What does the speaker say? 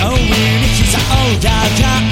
ように膝を抱か